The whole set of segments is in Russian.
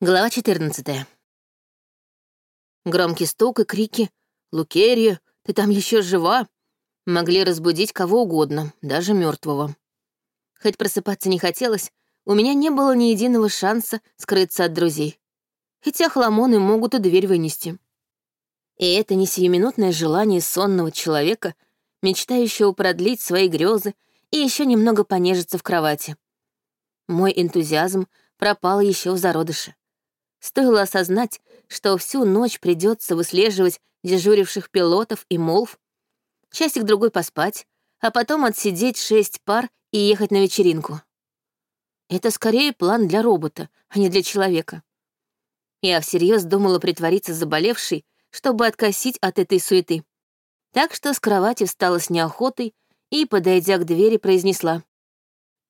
Глава 14. Громкий стук и крики «Лукерия, ты там еще жива?» могли разбудить кого угодно, даже мертвого. Хоть просыпаться не хотелось, у меня не было ни единого шанса скрыться от друзей. Хотя хламоны могут и дверь вынести. И это не сиюминутное желание сонного человека, мечтающего продлить свои грезы и еще немного понежиться в кровати. Мой энтузиазм пропал еще в зародыше. Стоило осознать, что всю ночь придется выслеживать дежуривших пилотов и молв, часик-другой поспать, а потом отсидеть шесть пар и ехать на вечеринку. Это скорее план для робота, а не для человека. Я всерьез думала притвориться заболевшей, чтобы откосить от этой суеты. Так что с кровати встала с неохотой и, подойдя к двери, произнесла.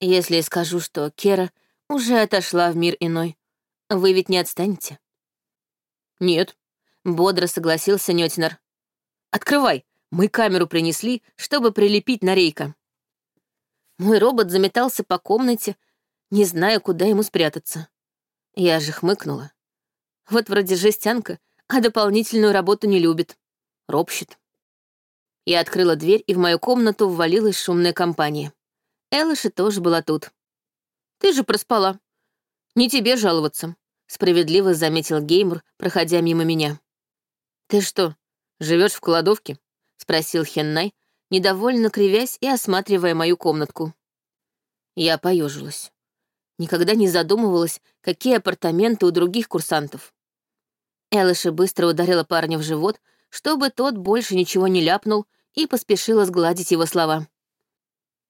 «Если скажу, что Кера уже отошла в мир иной, вы ведь не отстанете?» «Нет», — бодро согласился Нётинер. «Открывай, мы камеру принесли, чтобы прилепить на рейка». Мой робот заметался по комнате, не зная, куда ему спрятаться. Я же хмыкнула. Вот вроде жестянка, а дополнительную работу не любит. Ропщет. Я открыла дверь, и в мою комнату ввалилась шумная компания. Элыша тоже была тут. «Ты же проспала. Не тебе жаловаться», — справедливо заметил Геймер, проходя мимо меня. «Ты что, живешь в кладовке?» — спросил Хеннай, недовольно кривясь и осматривая мою комнатку. Я поежилась. Никогда не задумывалась, какие апартаменты у других курсантов. Элыша быстро ударила парня в живот, чтобы тот больше ничего не ляпнул, и поспешила сгладить его слова.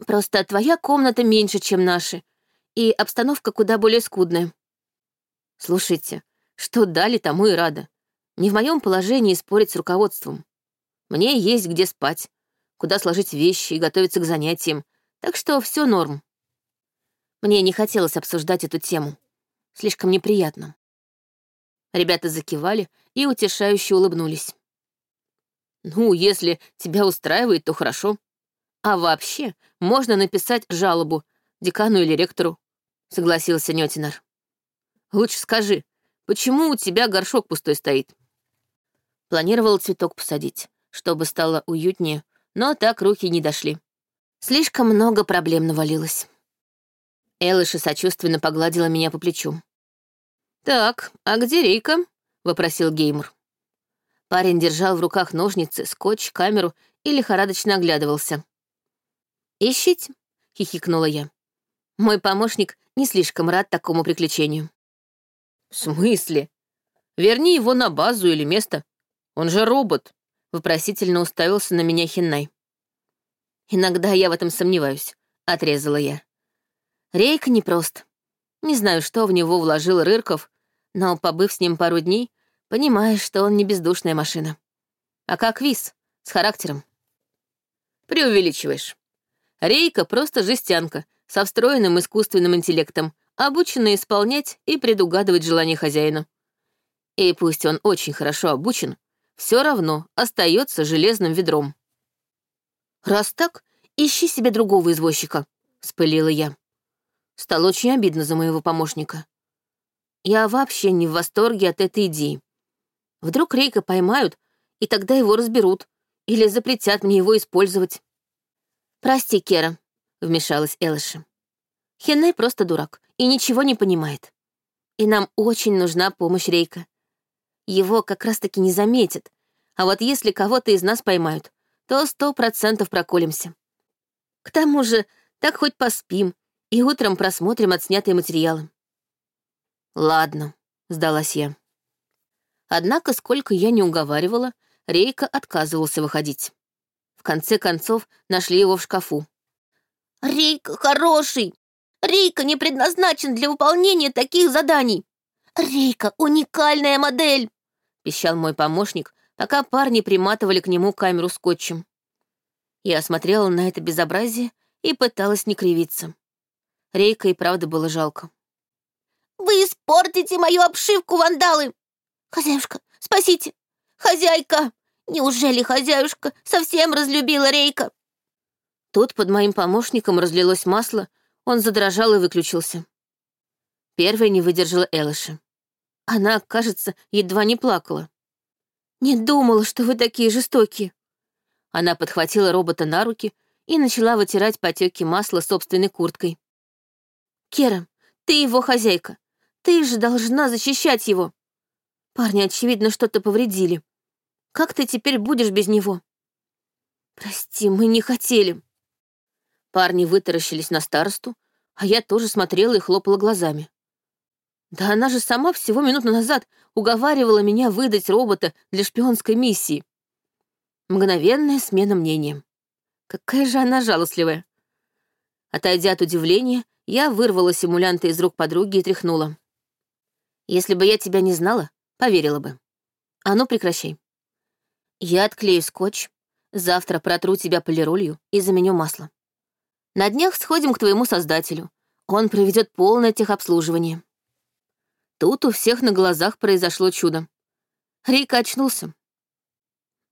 «Просто твоя комната меньше, чем наши, и обстановка куда более скудная. Слушайте, что дали, тому и рада. Не в моем положении спорить с руководством. Мне есть где спать, куда сложить вещи и готовиться к занятиям, так что все норм. Мне не хотелось обсуждать эту тему. Слишком неприятно. Ребята закивали и утешающе улыбнулись. «Ну, если тебя устраивает, то хорошо. А вообще, можно написать жалобу декану или ректору согласился Нётинар. Лучше скажи, почему у тебя горшок пустой стоит? Планировал цветок посадить, чтобы стало уютнее, но так руки не дошли. Слишком много проблем навалилось. Элыша сочувственно погладила меня по плечу. «Так, а где Рейка?» — вопросил Геймер. Парень держал в руках ножницы, скотч, камеру и лихорадочно оглядывался. «Ищите», — хихикнула я. Мой помощник не слишком рад такому приключению. «В смысле? Верни его на базу или место. Он же робот», — вопросительно уставился на меня Хиннай. «Иногда я в этом сомневаюсь», — отрезала я. Рейк непрост. Не знаю, что в него вложил Рырков, но, побыв с ним пару дней, понимаешь, что он не бездушная машина. А как Виз, с характером. Преувеличиваешь. Рейка просто жестянка, со встроенным искусственным интеллектом, обученный исполнять и предугадывать желания хозяина. И пусть он очень хорошо обучен, все равно остается железным ведром. «Раз так, ищи себе другого извозчика», — спылила я. Стало очень обидно за моего помощника. Я вообще не в восторге от этой идеи. Вдруг Рейка поймают, и тогда его разберут, или запретят мне его использовать. «Прости, Кера», вмешалась Элыша. Хенней просто дурак и ничего не понимает. И нам очень нужна помощь Рейка. Его как раз-таки не заметят, а вот если кого-то из нас поймают, то сто процентов проколемся. К тому же, так хоть поспим и утром просмотрим отснятые материалы. Ладно, сдалась я. Однако, сколько я не уговаривала, Рейка отказывался выходить. В конце концов, нашли его в шкафу. Рейка хороший. Рейка не предназначен для выполнения таких заданий. Рейка — уникальная модель, — пищал мой помощник, пока парни приматывали к нему камеру скотчем. Я смотрела на это безобразие и пыталась не кривиться. Рейка и правда было жалко. «Вы испортите мою обшивку, вандалы! Хозяюшка, спасите! Хозяйка! Неужели хозяюшка совсем разлюбила Рейка?» Тут под моим помощником разлилось масло, он задрожал и выключился. Первой не выдержала Элыша. Она, кажется, едва не плакала. «Не думала, что вы такие жестокие». Она подхватила робота на руки и начала вытирать потеки масла собственной курткой. «Кера, ты его хозяйка. Ты же должна защищать его. Парни, очевидно, что-то повредили. Как ты теперь будешь без него?» «Прости, мы не хотели». Парни вытаращились на старосту, а я тоже смотрела и хлопала глазами. Да она же сама всего минуту назад уговаривала меня выдать робота для шпионской миссии. Мгновенная смена мнения. Какая же она жалостливая. Отойдя от удивления, я вырвала симулянта из рук подруги и тряхнула. Если бы я тебя не знала, поверила бы. А ну, прекращай. Я отклею скотч, завтра протру тебя полиролью и заменю масло. На днях сходим к твоему создателю. Он проведет полное техобслуживание. Тут у всех на глазах произошло чудо. Рик очнулся.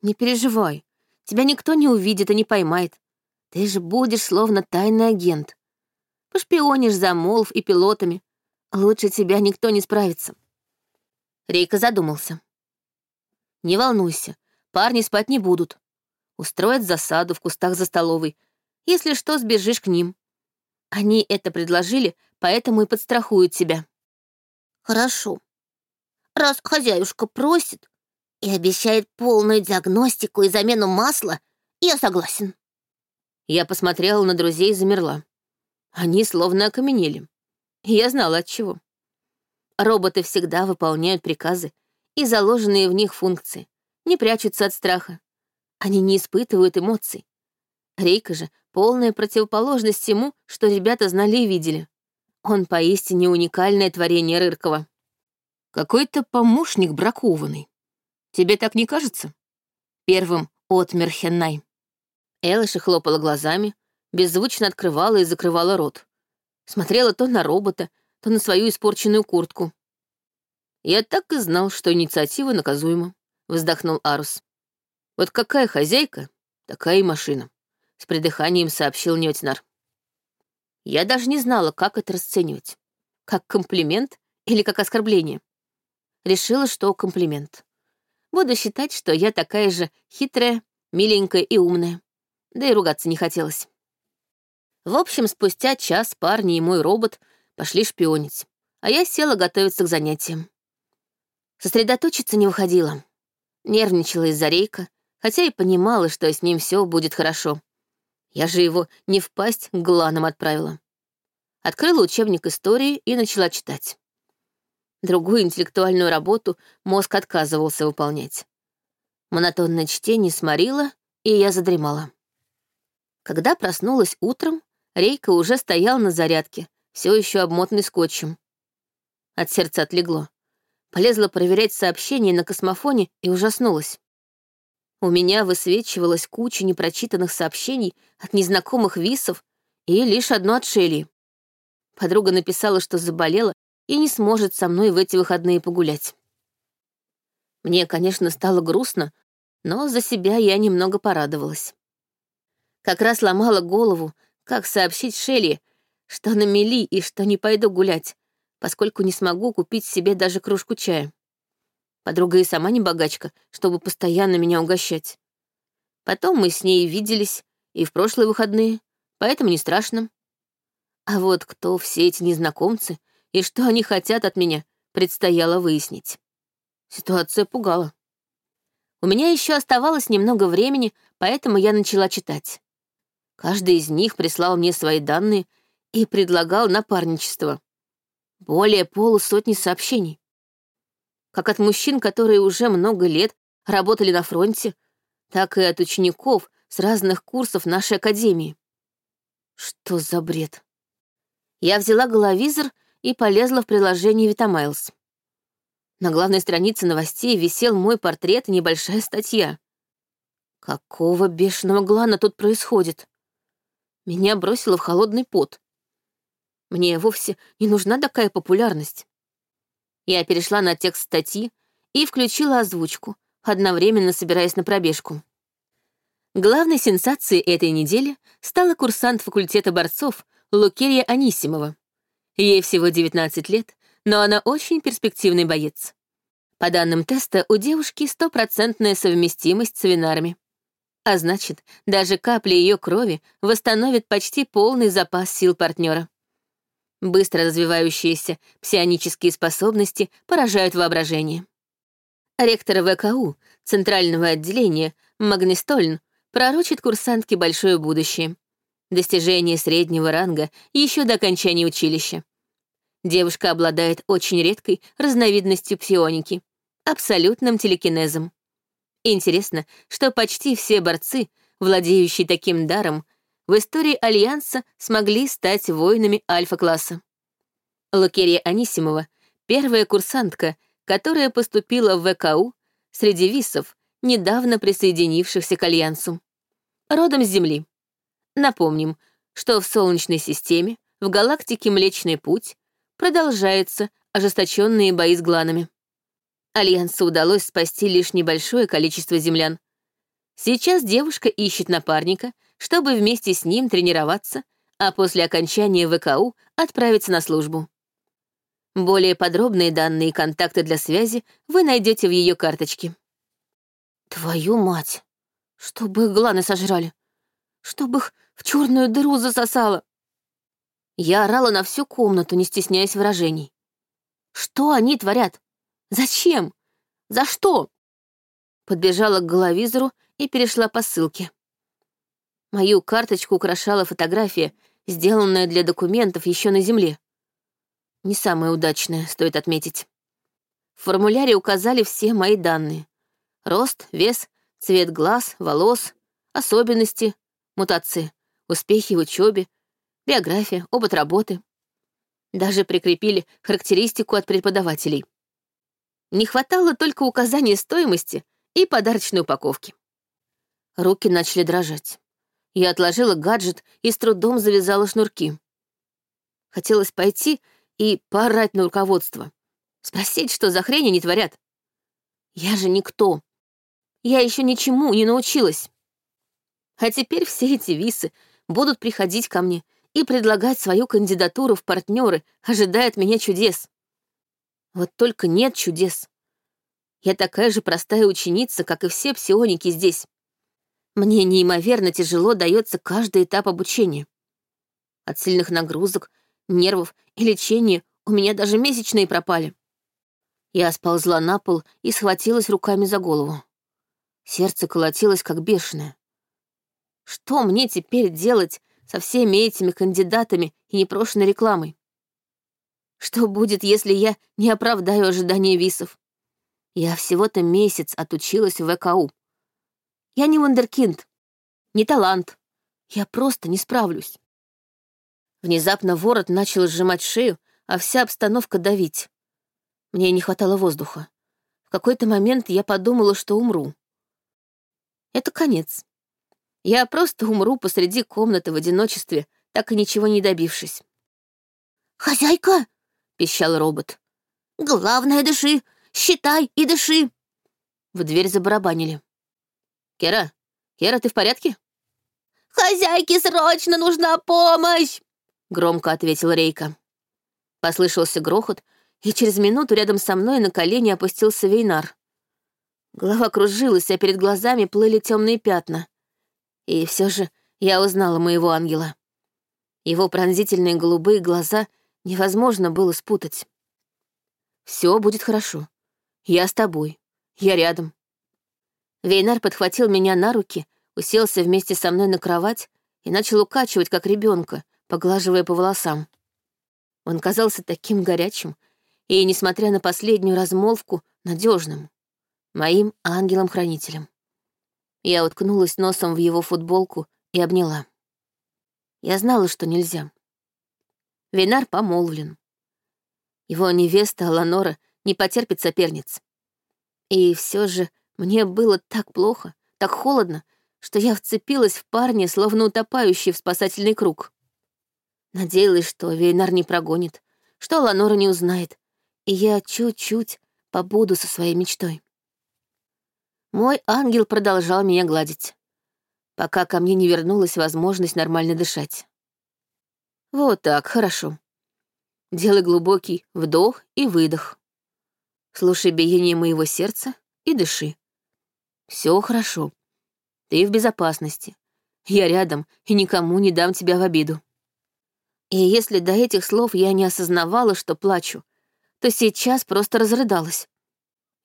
«Не переживай, тебя никто не увидит и не поймает. Ты же будешь словно тайный агент. Пошпионишь за Молв и пилотами. Лучше тебя никто не справится». Рейка задумался. «Не волнуйся, парни спать не будут. Устроят засаду в кустах за столовой. Если что, сбежишь к ним. Они это предложили, поэтому и подстрахуют тебя». Хорошо. Раз хозяюшка просит и обещает полную диагностику и замену масла, я согласен. Я посмотрела на друзей и замерла. Они словно окаменели. Я знала от чего. Роботы всегда выполняют приказы и заложенные в них функции, не прячутся от страха. Они не испытывают эмоций. Рейка же — полная противоположность всему, что ребята знали и видели. Он поистине уникальное творение Рыркова. Какой-то помощник бракованный. Тебе так не кажется? Первым отмер Хеннай. Элыша хлопала глазами, беззвучно открывала и закрывала рот. Смотрела то на робота, то на свою испорченную куртку. «Я так и знал, что инициатива наказуема», — вздохнул Арус. «Вот какая хозяйка, такая и машина», — с придыханием сообщил Нётинар. Я даже не знала, как это расценивать. Как комплимент или как оскорбление. Решила, что комплимент. Буду считать, что я такая же хитрая, миленькая и умная. Да и ругаться не хотелось. В общем, спустя час парни и мой робот пошли шпионить, а я села готовиться к занятиям. Сосредоточиться не выходила. Нервничала из-за рейка, хотя и понимала, что с ним все будет хорошо. Я же его не в пасть к гланам отправила. Открыла учебник истории и начала читать. Другую интеллектуальную работу мозг отказывался выполнять. Монотонное чтение сморило, и я задремала. Когда проснулась утром, Рейка уже стоял на зарядке, все еще обмотанный скотчем. От сердца отлегло. Полезла проверять сообщения на космофоне и ужаснулась. У меня высвечивалась куча непрочитанных сообщений от незнакомых висов и лишь одно от Шелли. Подруга написала, что заболела и не сможет со мной в эти выходные погулять. Мне, конечно, стало грустно, но за себя я немного порадовалась. Как раз ломала голову, как сообщить Шелли, что на мели и что не пойду гулять, поскольку не смогу купить себе даже кружку чая. Подруга и сама не богачка, чтобы постоянно меня угощать. Потом мы с ней виделись и в прошлые выходные, поэтому не страшно. А вот кто все эти незнакомцы и что они хотят от меня, предстояло выяснить. Ситуация пугала. У меня еще оставалось немного времени, поэтому я начала читать. Каждый из них прислал мне свои данные и предлагал напарничество. Более полусотни сообщений как от мужчин, которые уже много лет работали на фронте, так и от учеников с разных курсов нашей академии. Что за бред? Я взяла головизор и полезла в приложение Витамайлз. На главной странице новостей висел мой портрет и небольшая статья. Какого бешеного глана тут происходит? Меня бросило в холодный пот. Мне вовсе не нужна такая популярность. Я перешла на текст статьи и включила озвучку, одновременно собираясь на пробежку. Главной сенсацией этой недели стала курсант факультета борцов Лукерия Анисимова. Ей всего 19 лет, но она очень перспективный боец. По данным теста, у девушки стопроцентная совместимость с винарами. А значит, даже капли ее крови восстановит почти полный запас сил партнера. Быстро развивающиеся псионические способности поражают воображение. Ректор ВКУ Центрального отделения Магнистольн пророчит курсантке большое будущее. Достижение среднего ранга еще до окончания училища. Девушка обладает очень редкой разновидностью псионики — абсолютным телекинезом. Интересно, что почти все борцы, владеющие таким даром, в истории Альянса смогли стать воинами альфа-класса. Лукерия Анисимова — первая курсантка, которая поступила в ВКУ среди висов, недавно присоединившихся к Альянсу. Родом с Земли. Напомним, что в Солнечной системе, в галактике Млечный Путь, продолжаются ожесточенные бои с гланами. Альянсу удалось спасти лишь небольшое количество землян. Сейчас девушка ищет напарника, чтобы вместе с ним тренироваться, а после окончания ВКУ отправиться на службу. Более подробные данные и контакты для связи вы найдете в ее карточке. Твою мать! Чтобы их гланы сожрали! Чтобы их в черную дыру засосало! Я орала на всю комнату, не стесняясь выражений. Что они творят? Зачем? За что? Подбежала к головизору и перешла по ссылке. Мою карточку украшала фотография, сделанная для документов еще на земле. Не самая удачная, стоит отметить. В формуляре указали все мои данные. Рост, вес, цвет глаз, волос, особенности, мутации, успехи в учебе, биография, опыт работы. Даже прикрепили характеристику от преподавателей. Не хватало только указания стоимости и подарочной упаковки. Руки начали дрожать. Я отложила гаджет и с трудом завязала шнурки. Хотелось пойти и поорать на руководство. Спросить, что за хрень они творят. Я же никто. Я еще ничему не научилась. А теперь все эти висы будут приходить ко мне и предлагать свою кандидатуру в партнеры, ожидая от меня чудес. Вот только нет чудес. Я такая же простая ученица, как и все псионики здесь. Мне неимоверно тяжело дается каждый этап обучения. От сильных нагрузок, нервов и лечения у меня даже месячные пропали. Я сползла на пол и схватилась руками за голову. Сердце колотилось, как бешеное. Что мне теперь делать со всеми этими кандидатами и непрошенной рекламой? Что будет, если я не оправдаю ожидания висов? Я всего-то месяц отучилась в ВКУ. Я не вундеркинд, не талант. Я просто не справлюсь. Внезапно ворот начал сжимать шею, а вся обстановка давить. Мне не хватало воздуха. В какой-то момент я подумала, что умру. Это конец. Я просто умру посреди комнаты в одиночестве, так и ничего не добившись. «Хозяйка!» — пищал робот. «Главное, дыши! Считай и дыши!» В дверь забарабанили. «Кера! Кера, ты в порядке?» «Хозяйке срочно нужна помощь!» — громко ответил Рейка. Послышался грохот, и через минуту рядом со мной на колени опустился Вейнар. Голова кружилась, а перед глазами плыли темные пятна. И все же я узнала моего ангела. Его пронзительные голубые глаза — невозможно было спутать. Все будет хорошо. Я с тобой. Я рядом. Вейнар подхватил меня на руки, уселся вместе со мной на кровать и начал укачивать, как ребенка, поглаживая по волосам. Он казался таким горячим и, несмотря на последнюю размолвку, надежным, моим ангелом-хранителем. Я уткнулась носом в его футболку и обняла. Я знала, что нельзя. Винар помолвлен. Его невеста Аланора не потерпит соперниц. И все же мне было так плохо, так холодно, что я вцепилась в парня, словно утопающий в спасательный круг. Надеялась, что Вейнар не прогонит, что Аланора не узнает, и я чуть-чуть побуду со своей мечтой. Мой ангел продолжал меня гладить, пока ко мне не вернулась возможность нормально дышать. Вот так, хорошо. Делай глубокий вдох и выдох. Слушай биение моего сердца и дыши. Все хорошо. Ты в безопасности. Я рядом и никому не дам тебя в обиду. И если до этих слов я не осознавала, что плачу, то сейчас просто разрыдалась.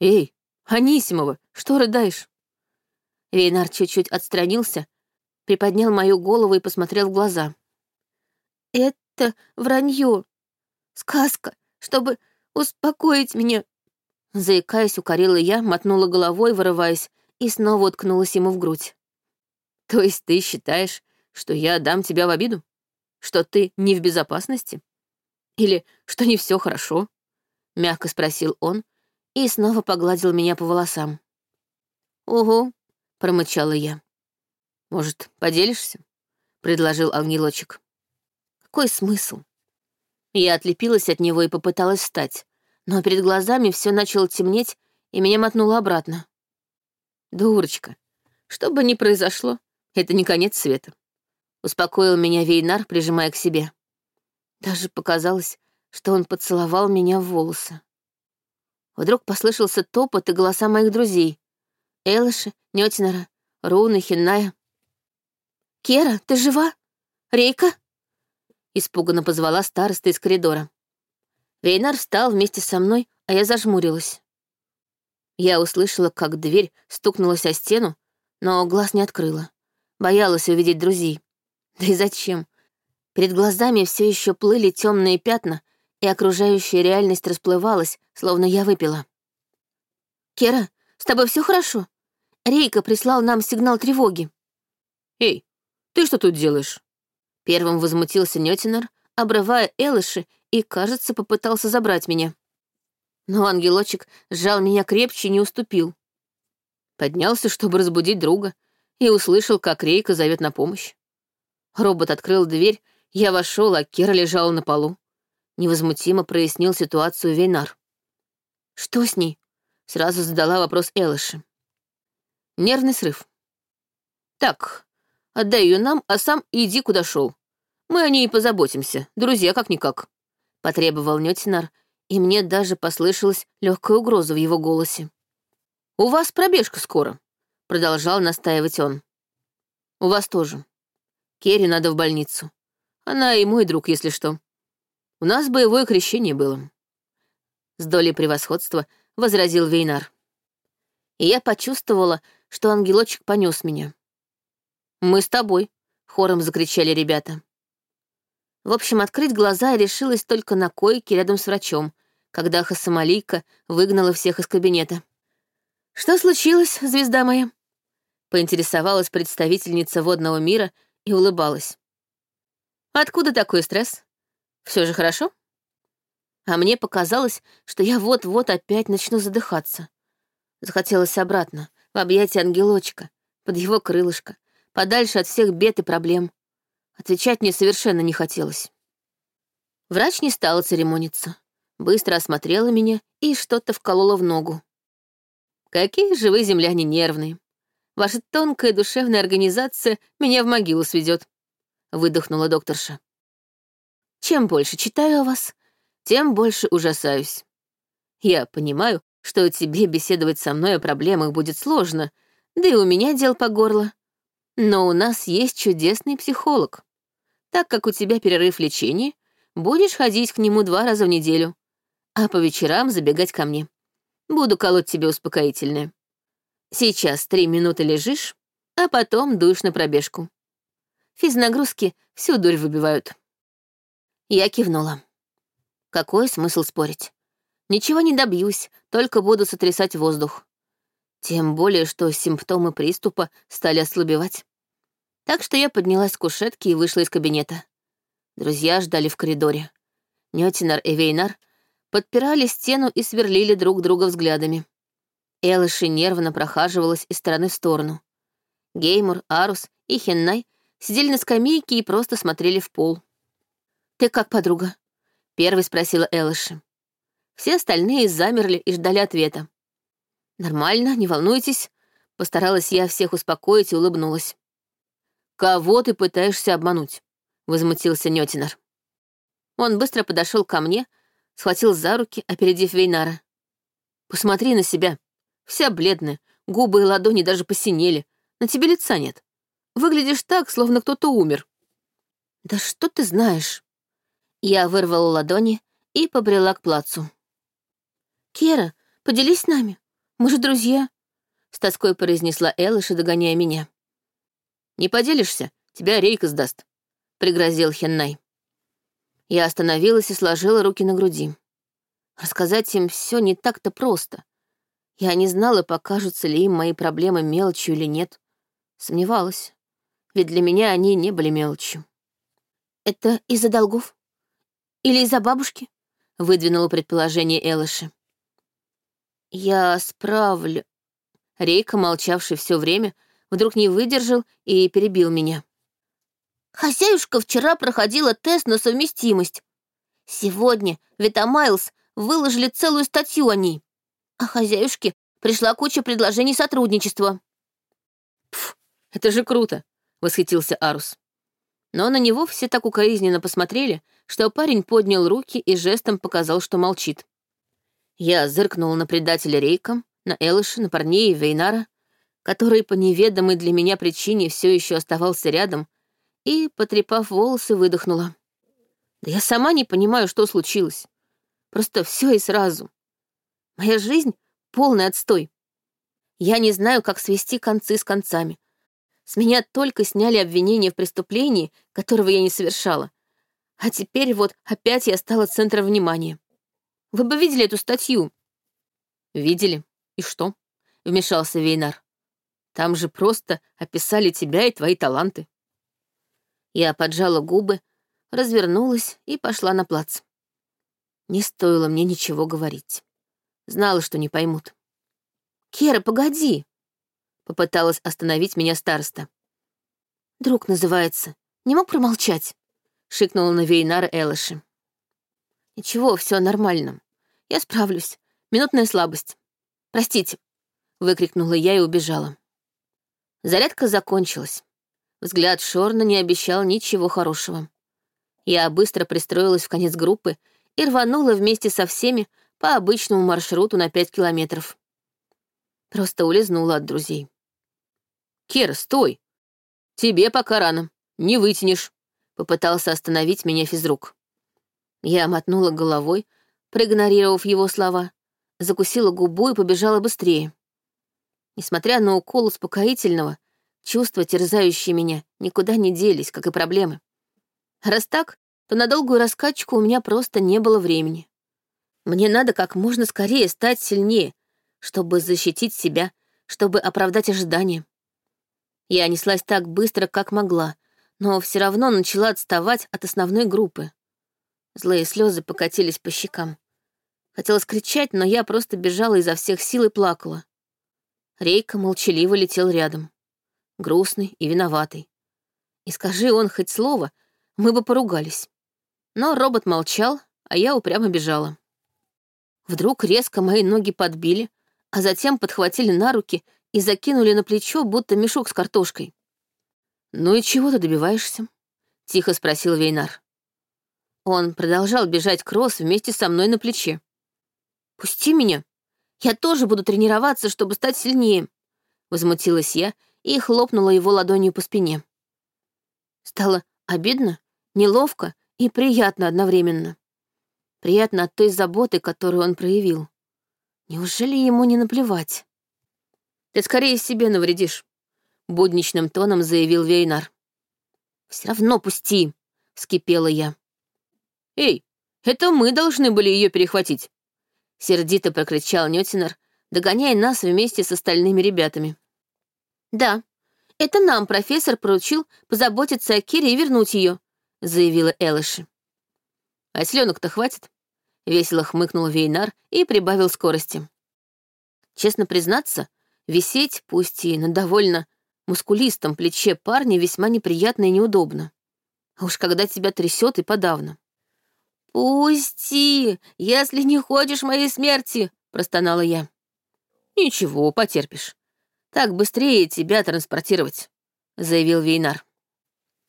«Эй, Анисимова, что рыдаешь?» Вейнар чуть-чуть отстранился, приподнял мою голову и посмотрел в глаза. «Это вранье. Сказка, чтобы успокоить меня». Заикаясь, укорила я, мотнула головой, вырываясь, и снова уткнулась ему в грудь. «То есть ты считаешь, что я дам тебя в обиду? Что ты не в безопасности? Или что не все хорошо?» Мягко спросил он и снова погладил меня по волосам. «Угу», — промычала я. «Может, поделишься?» — предложил ангелочек. «Какой смысл?» Я отлепилась от него и попыталась встать, но перед глазами все начало темнеть, и меня мотнуло обратно. «Дурочка, что бы ни произошло, это не конец света», — успокоил меня Вейнар, прижимая к себе. Даже показалось, что он поцеловал меня в волосы. Вдруг послышался топот и голоса моих друзей. Элыши, Нётинера, Руны, Хинная. «Кера, ты жива? Рейка?» Испуганно позвала староста из коридора. Вейнар встал вместе со мной, а я зажмурилась. Я услышала, как дверь стукнулась о стену, но глаз не открыла. Боялась увидеть друзей. Да и зачем? Перед глазами все еще плыли темные пятна, и окружающая реальность расплывалась, словно я выпила. «Кера, с тобой все хорошо? Рейка прислал нам сигнал тревоги». «Эй, ты что тут делаешь?» Первым возмутился Нётинер, обрывая Элыши, и, кажется, попытался забрать меня. Но ангелочек сжал меня крепче и не уступил. Поднялся, чтобы разбудить друга, и услышал, как Рейка зовет на помощь. Робот открыл дверь, я вошел, а Кера лежала на полу. Невозмутимо прояснил ситуацию Вейнар. «Что с ней?» — сразу задала вопрос Элыши. Нервный срыв. «Так, отдай ее нам, а сам иди куда шел. Мы о ней позаботимся, друзья как-никак», — потребовал Нётинар, и мне даже послышалась легкая угроза в его голосе. «У вас пробежка скоро», — продолжал настаивать он. «У вас тоже. Керри надо в больницу. Она и мой друг, если что. У нас боевое крещение было. С долей превосходства возразил Вейнар. И я почувствовала, что ангелочек понес меня. «Мы с тобой», — хором закричали ребята. В общем, открыть глаза решилась только на койке рядом с врачом, когда Хасамалийка выгнала всех из кабинета. «Что случилось, звезда моя?» Поинтересовалась представительница водного мира и улыбалась. «Откуда такой стресс? Все же хорошо? А мне показалось, что я вот-вот опять начну задыхаться. Захотелось обратно, в объятия ангелочка, под его крылышко, подальше от всех бед и проблем. Отвечать мне совершенно не хотелось. Врач не стала церемониться. Быстро осмотрела меня и что-то вколола в ногу. Какие же вы, земляне, нервные. Ваша тонкая душевная организация меня в могилу сведет, выдохнула докторша. Чем больше читаю о вас, тем больше ужасаюсь. Я понимаю, что тебе беседовать со мной о проблемах будет сложно, да и у меня дел по горло. Но у нас есть чудесный психолог. Так как у тебя перерыв в лечении, будешь ходить к нему два раза в неделю, а по вечерам забегать ко мне. Буду колоть тебе успокоительное. Сейчас три минуты лежишь, а потом дуешь на пробежку. Физнагрузки всю дурь выбивают. Я кивнула. Какой смысл спорить? Ничего не добьюсь, только буду сотрясать воздух. Тем более, что симптомы приступа стали ослабевать. Так что я поднялась с кушетки и вышла из кабинета. Друзья ждали в коридоре. Нётинар и Вейнар подпирали стену и сверлили друг друга взглядами. Элыши нервно прохаживалась из стороны в сторону. Геймур, Арус и Хеннай сидели на скамейке и просто смотрели в пол. «Ты как, подруга?» — первый спросила Элыши. Все остальные замерли и ждали ответа. «Нормально, не волнуйтесь», — постаралась я всех успокоить и улыбнулась. «Кого ты пытаешься обмануть?» — возмутился Нётинар. Он быстро подошел ко мне, схватил за руки, опередив Вейнара. «Посмотри на себя. Вся бледная, губы и ладони даже посинели. На тебе лица нет. Выглядишь так, словно кто-то умер». «Да что ты знаешь?» Я вырвала ладони и побрела к плацу. «Кера, поделись с нами. Мы же друзья», — с тоской произнесла Элыша, догоняя меня. «Не поделишься, тебя рейка сдаст», — пригрозил Хеннай. Я остановилась и сложила руки на груди. Рассказать им все не так-то просто. Я не знала, покажутся ли им мои проблемы мелочью или нет. Сомневалась. Ведь для меня они не были мелочью. «Это из-за долгов? Или из-за бабушки?» — выдвинула предположение Элыши. «Я справлю...» Рейка, молчавший все время, вдруг не выдержал и перебил меня. Хозяюшка вчера проходила тест на совместимость. Сегодня Витамайлс выложили целую статью о ней. А хозяюшке пришла куча предложений сотрудничества. «Пф, это же круто!» — восхитился Арус. Но на него все так укоризненно посмотрели, что парень поднял руки и жестом показал, что молчит. Я зыркнула на предателя Рейка, на Элыша, на парней и Вейнара, который по неведомой для меня причине все еще оставался рядом, и, потрепав волосы, выдохнула. Да я сама не понимаю, что случилось. Просто все и сразу. Моя жизнь — полный отстой. Я не знаю, как свести концы с концами. С меня только сняли обвинение в преступлении, которого я не совершала. А теперь вот опять я стала центром внимания. Вы бы видели эту статью? Видели. И что? Вмешался Вейнар. Там же просто описали тебя и твои таланты. Я поджала губы, развернулась и пошла на плац. Не стоило мне ничего говорить. Знала, что не поймут. «Кера, погоди!» Попыталась остановить меня староста. «Друг называется. Не мог промолчать?» Шикнула на Вейнара Элыши. «Ничего, все нормально. Я справлюсь. Минутная слабость. Простите!» Выкрикнула я и убежала. Зарядка закончилась. Взгляд Шорна не обещал ничего хорошего. Я быстро пристроилась в конец группы и рванула вместе со всеми по обычному маршруту на пять километров. Просто улизнула от друзей. «Кера, стой! Тебе пока рано, не вытянешь», — попытался остановить меня физрук. Я мотнула головой, проигнорировав его слова, закусила губу и побежала быстрее. Несмотря на укол успокоительного, Чувства, терзающие меня, никуда не делись, как и проблемы. Раз так, то на долгую раскачку у меня просто не было времени. Мне надо как можно скорее стать сильнее, чтобы защитить себя, чтобы оправдать ожидания. Я неслась так быстро, как могла, но все равно начала отставать от основной группы. Злые слезы покатились по щекам. Хотела кричать, но я просто бежала изо всех сил и плакала. Рейка молчаливо летел рядом грустный и виноватый. И скажи он хоть слово, мы бы поругались. Но робот молчал, а я упрямо бежала. Вдруг резко мои ноги подбили, а затем подхватили на руки и закинули на плечо, будто мешок с картошкой. «Ну и чего ты добиваешься?» — тихо спросил Вейнар. Он продолжал бежать кросс вместе со мной на плече. «Пусти меня. Я тоже буду тренироваться, чтобы стать сильнее», — возмутилась я и хлопнула его ладонью по спине. Стало обидно, неловко и приятно одновременно. Приятно от той заботы, которую он проявил. Неужели ему не наплевать? «Ты скорее себе навредишь», — будничным тоном заявил Вейнар. «Все равно пусти», — вскипела я. «Эй, это мы должны были ее перехватить», — сердито прокричал Нётинер, догоняя нас вместе с остальными ребятами. «Да, это нам профессор поручил позаботиться о Кире и вернуть ее», — заявила Элыши. «А селенок-то хватит?» — весело хмыкнул Вейнар и прибавил скорости. Честно признаться, висеть, пусть и на довольно мускулистом плече парня, весьма неприятно и неудобно. А уж когда тебя трясет и подавно. «Пусти, если не хочешь моей смерти!» — простонала я. «Ничего, потерпишь. Так быстрее тебя транспортировать», — заявил Вейнар.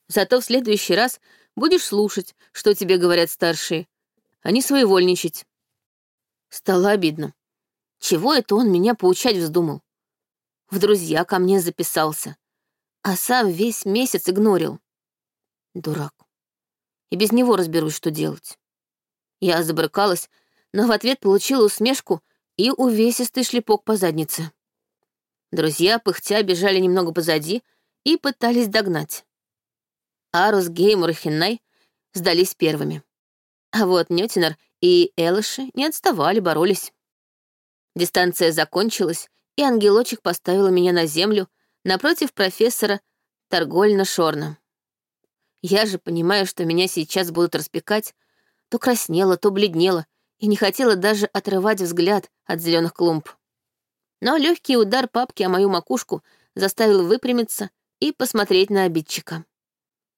«Зато в следующий раз Будешь слушать, что тебе говорят старшие, а не своевольничать. Стало обидно. Чего это он меня поучать вздумал? В друзья ко мне записался, а сам весь месяц игнорил. Дурак. И без него разберусь, что делать. Я забрыкалась, но в ответ получила усмешку и увесистый шлепок по заднице. Друзья, пыхтя, бежали немного позади и пытались догнать. Арус, Геймур и Хиннай сдались первыми. А вот Нётинер и Элыши не отставали, боролись. Дистанция закончилась, и ангелочек поставила меня на землю напротив профессора Торгольна Шорна. Я же, понимая, что меня сейчас будут распекать, то краснела, то бледнела и не хотела даже отрывать взгляд от зеленых клумб. Но легкий удар папки о мою макушку заставил выпрямиться и посмотреть на обидчика.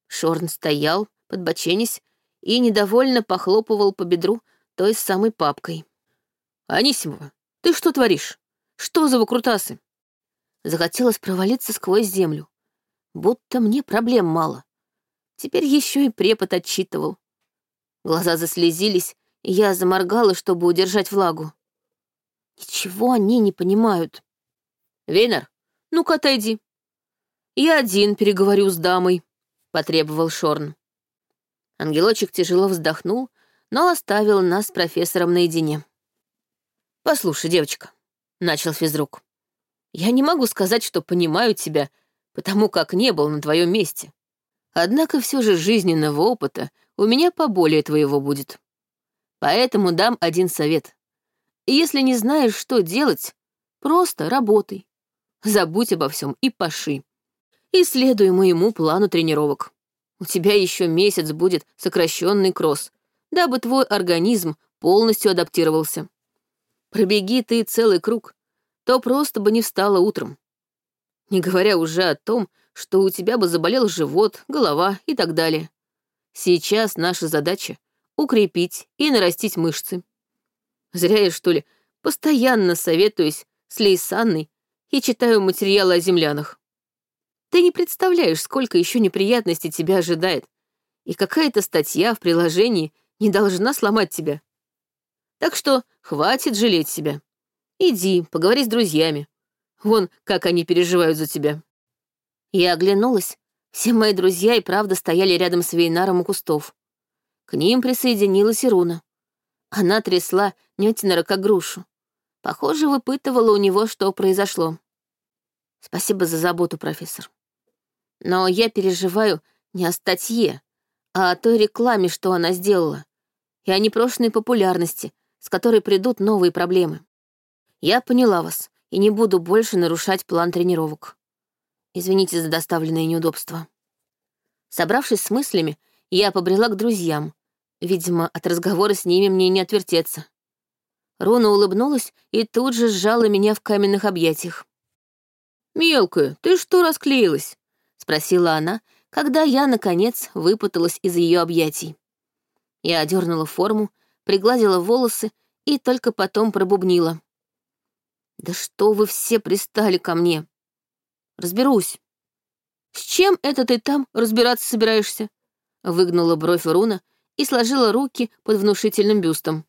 Шорн стоял, подбоченясь, и недовольно похлопывал по бедру той самой папкой. «Анисимова, ты что творишь? Что за выкрутасы?» Захотелось провалиться сквозь землю. Будто мне проблем мало. Теперь еще и препод отчитывал. Глаза заслезились, и я заморгала, чтобы удержать влагу. Ничего они не понимают. «Вейнер, ну-ка отойди. Я один переговорю с дамой», — потребовал Шорн. Ангелочек тяжело вздохнул, но оставил нас с профессором наедине. «Послушай, девочка», — начал физрук, — «я не могу сказать, что понимаю тебя, потому как не был на твоем месте. Однако все же жизненного опыта у меня поболее твоего будет. Поэтому дам один совет. Если не знаешь, что делать, просто работай. Забудь обо всем и паши. И следуй моему плану тренировок. У тебя еще месяц будет сокращенный кросс, дабы твой организм полностью адаптировался. Пробеги ты целый круг, то просто бы не встала утром. Не говоря уже о том, что у тебя бы заболел живот, голова и так далее. Сейчас наша задача — укрепить и нарастить мышцы. Зря я, что ли, постоянно советуюсь с Лейсанной и читаю материалы о землянах. Ты не представляешь, сколько еще неприятностей тебя ожидает, и какая-то статья в приложении не должна сломать тебя. Так что хватит жалеть себя. Иди, поговори с друзьями. Вон, как они переживают за тебя». Я оглянулась. Все мои друзья и правда стояли рядом с Вейнаром у кустов. К ним присоединилась Ируна. Она трясла Нётинера как грушу. Похоже, выпытывала у него, что произошло. Спасибо за заботу, профессор. Но я переживаю не о статье, а о той рекламе, что она сделала, и о непрошенной популярности, с которой придут новые проблемы. Я поняла вас и не буду больше нарушать план тренировок. Извините за доставленные неудобства. Собравшись с мыслями, я побрела к друзьям. Видимо, от разговора с ними мне не отвертеться. Руна улыбнулась и тут же сжала меня в каменных объятиях. «Мелкая, ты что расклеилась?» — спросила она, когда я, наконец, выпуталась из ее объятий. Я одернула форму, пригладила волосы и только потом пробубнила. «Да что вы все пристали ко мне? Разберусь». «С чем это ты там разбираться собираешься?» Выгнула бровь Руна и сложила руки под внушительным бюстом.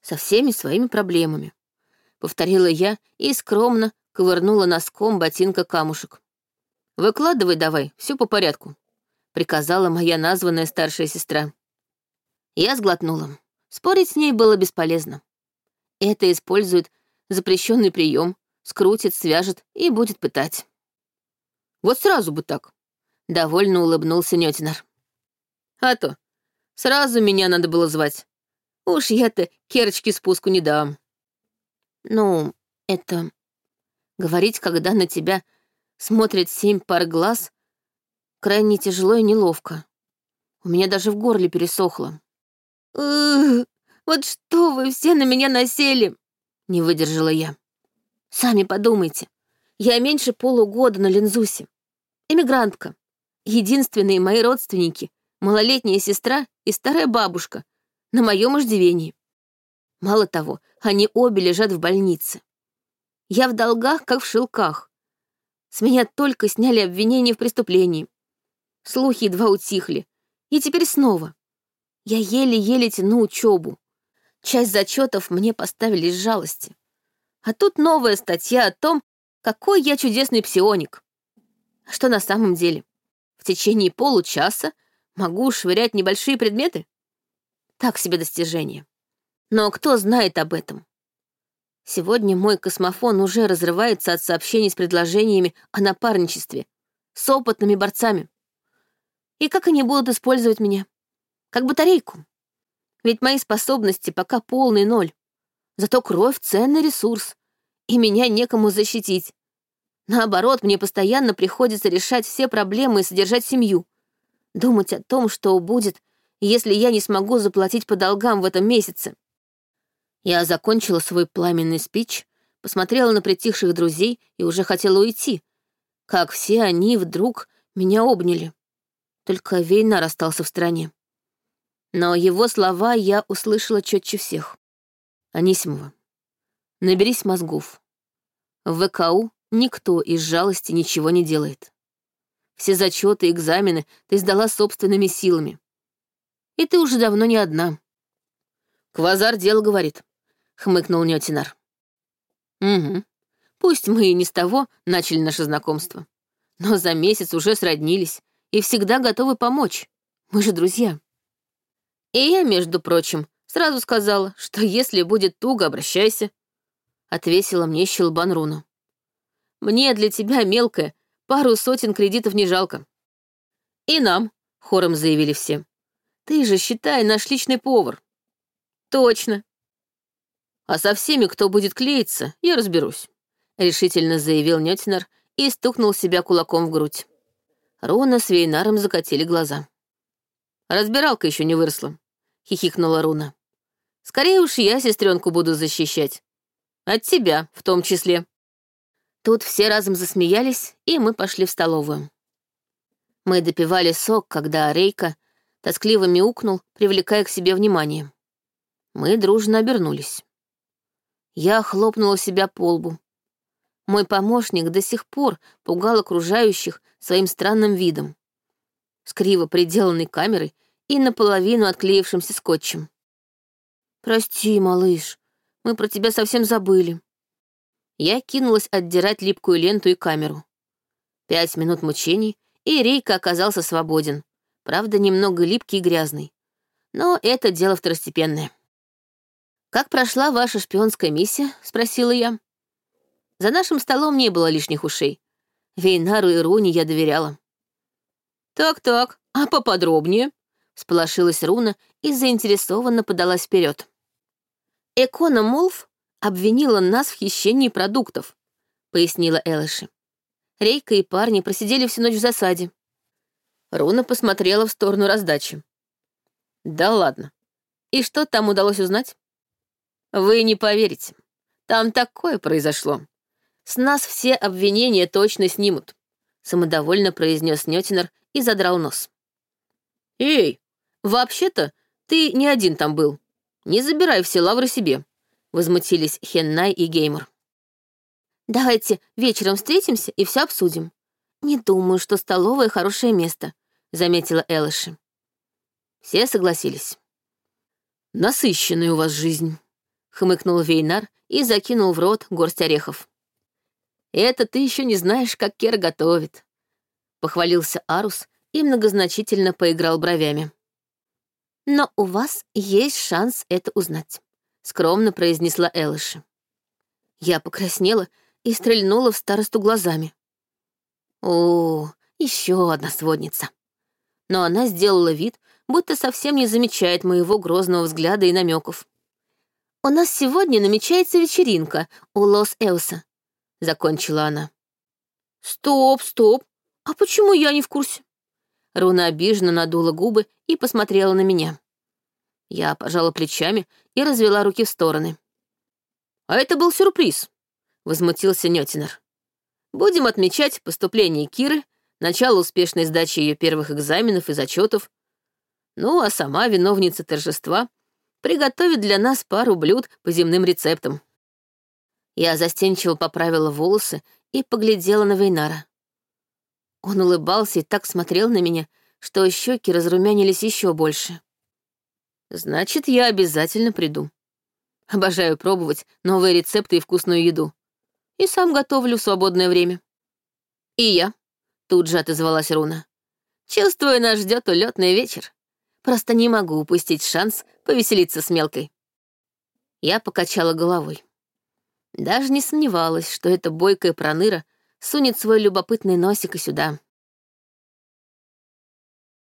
«Со всеми своими проблемами», — повторила я и скромно ковырнула носком ботинка камушек. «Выкладывай давай, все по порядку», — приказала моя названная старшая сестра. Я сглотнула. Спорить с ней было бесполезно. Это использует запрещенный прием, скрутит, свяжет и будет пытать. Вот сразу бы так. Довольно улыбнулся Нётинар. А то, сразу меня надо было звать. Уж я-то керочки спуску не дам. Ну, это... Говорить, когда на тебя смотрит семь пар глаз, крайне тяжело и неловко. У меня даже в горле пересохло. вот что вы все на меня насели!» — не выдержала я. «Сами подумайте. Я меньше полугода на Лензусе. Эмигрантка. Единственные мои родственники — малолетняя сестра и старая бабушка на моем иждивении. Мало того, они обе лежат в больнице. Я в долгах, как в шелках. С меня только сняли обвинение в преступлении. Слухи едва утихли, И теперь снова. Я еле-еле тяну учебу. Часть зачетов мне поставили из жалости. А тут новая статья о том, какой я чудесный псионик. А что на самом деле? В течение получаса могу швырять небольшие предметы? Так себе достижение. Но кто знает об этом? Сегодня мой космофон уже разрывается от сообщений с предложениями о напарничестве с опытными борцами. И как они будут использовать меня? Как батарейку. Ведь мои способности пока полный ноль. Зато кровь — ценный ресурс, и меня некому защитить. Наоборот, мне постоянно приходится решать все проблемы и содержать семью. Думать о том, что будет, если я не смогу заплатить по долгам в этом месяце. Я закончила свой пламенный спич, посмотрела на притихших друзей и уже хотела уйти, как все они вдруг меня обняли. Только Вейнар остался в стороне. Но его слова я услышала четче всех. Анисимова, наберись мозгов. В ВКУ никто из жалости ничего не делает. Все зачеты экзамены ты сдала собственными силами. И ты уже давно не одна. Квазар дело говорит. — хмыкнул Нётинар. «Угу. Пусть мы и не с того начали наше знакомство, но за месяц уже сроднились и всегда готовы помочь. Мы же друзья». И я, между прочим, сразу сказала, что если будет туго, обращайся. Отвесила мне щелбан руну. Мне для тебя, мелкая, пару сотен кредитов не жалко. И нам, хором заявили все. Ты же, считай, наш личный повар. Точно, а со всеми, кто будет клеиться, я разберусь», — решительно заявил Нётинер и стукнул себя кулаком в грудь. Руна с Вейнаром закатили глаза. «Разбиралка еще не выросла», — хихикнула Руна. «Скорее уж я сестренку буду защищать. От тебя в том числе». Тут все разом засмеялись, и мы пошли в столовую. Мы допивали сок, когда Рейка тоскливо мяукнул, привлекая к себе внимание. Мы дружно обернулись. Я хлопнула себя по лбу. Мой помощник до сих пор пугал окружающих своим странным видом. С криво приделанной камерой и наполовину отклеившимся скотчем. «Прости, малыш, мы про тебя совсем забыли». Я кинулась отдирать липкую ленту и камеру. Пять минут мучений, и Рейка оказался свободен. Правда, немного липкий и грязный. Но это дело второстепенное. «Как прошла ваша шпионская миссия?» — спросила я. За нашим столом не было лишних ушей. Вейнару и Руне я доверяла. «Так-так, а поподробнее?» — сполошилась Руна и заинтересованно подалась вперед. «Экона Молф обвинила нас в хищении продуктов», — пояснила Элэши. Рейка и парни просидели всю ночь в засаде. Руна посмотрела в сторону раздачи. «Да ладно. И что там удалось узнать?» Вы не поверите. Там такое произошло. С нас все обвинения точно снимут, самодовольно произнес Нётинер и задрал нос. Эй, вообще-то ты не один там был. Не забирай все лавры себе, возмутились Хеннай и Геймер. Давайте вечером встретимся и все обсудим. Не думаю, что столовая хорошее место, заметила Элыши. Все согласились. Насыщенная у вас жизнь хмыкнул Вейнар и закинул в рот горсть орехов. «Это ты еще не знаешь, как Кер готовит», — похвалился Арус и многозначительно поиграл бровями. «Но у вас есть шанс это узнать», — скромно произнесла Элыши. Я покраснела и стрельнула в старосту глазами. О, еще одна сводница. Но она сделала вид, будто совсем не замечает моего грозного взгляда и намеков. «У нас сегодня намечается вечеринка у Лос-Эуса», — закончила она. «Стоп, стоп! А почему я не в курсе?» Руна обиженно надула губы и посмотрела на меня. Я пожала плечами и развела руки в стороны. «А это был сюрприз», — возмутился Нётинер. «Будем отмечать поступление Киры, начало успешной сдачи ее первых экзаменов и зачетов. Ну, а сама виновница торжества — приготовит для нас пару блюд по земным рецептам. Я застенчиво поправила волосы и поглядела на Вейнара. Он улыбался и так смотрел на меня, что щеки разрумянились еще больше. Значит, я обязательно приду. Обожаю пробовать новые рецепты и вкусную еду. И сам готовлю в свободное время. И я, тут же отозвалась Руна. Чувствую, нас ждет улетный вечер. Просто не могу упустить шанс повеселиться с мелкой. Я покачала головой. Даже не сомневалась, что эта бойкая проныра сунет свой любопытный носик и сюда.